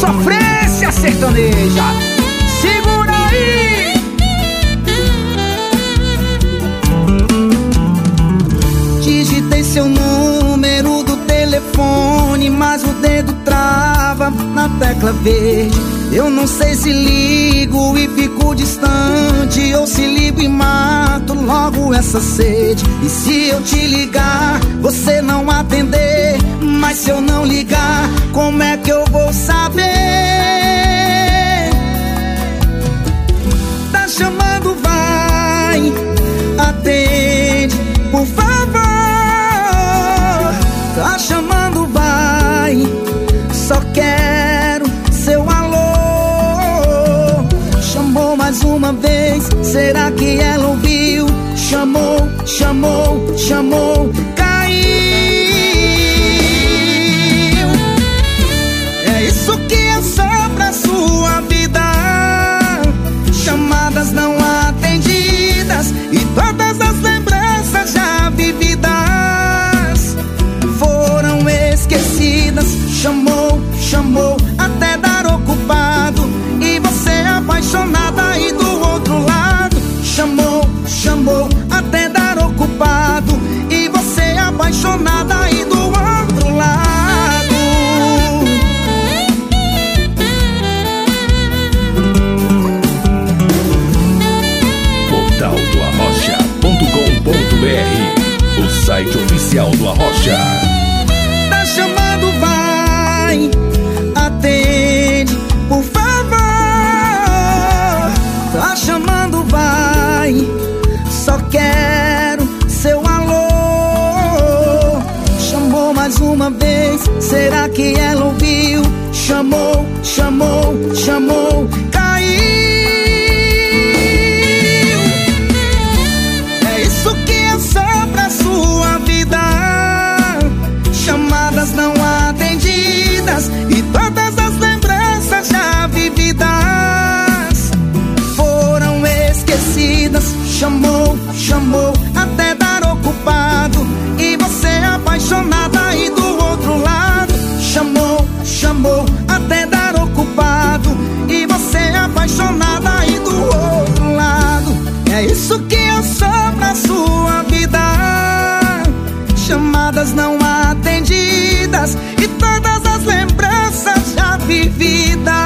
sofrência sertaneja. Segura aí! Digitei seu número do telefone, mas o dedo trava na tecla verde. Eu não sei se ligo e fico distante Ou se ligo e mato logo essa sede E se eu te ligar, você não atender Mas se eu não ligar, como é que eu vou saber? Tá chamando, vai Atende, por favor Tá chamando, vai Só quero seu alô Chamou mais uma vez, será que ela ouviu? Chamou, chamou, chamou, Chamou, chamou, até dar ocupado. E você apaixonada aí do outro lado. Chamou, chamou, até dar ocupado. E você apaixonada aí do outro lado. Portal do Arrocha.com.br O site oficial do Arrocha. Tá chamando, mais uma vez, será que ela ouviu? Chamou, chamou, chamou, caiu. É isso que eu sou pra sua vida. Chamadas não atendidas e todas as lembranças já vividas foram esquecidas. Chamou, chamou, até Não atendidas e todas as lembranças já vividas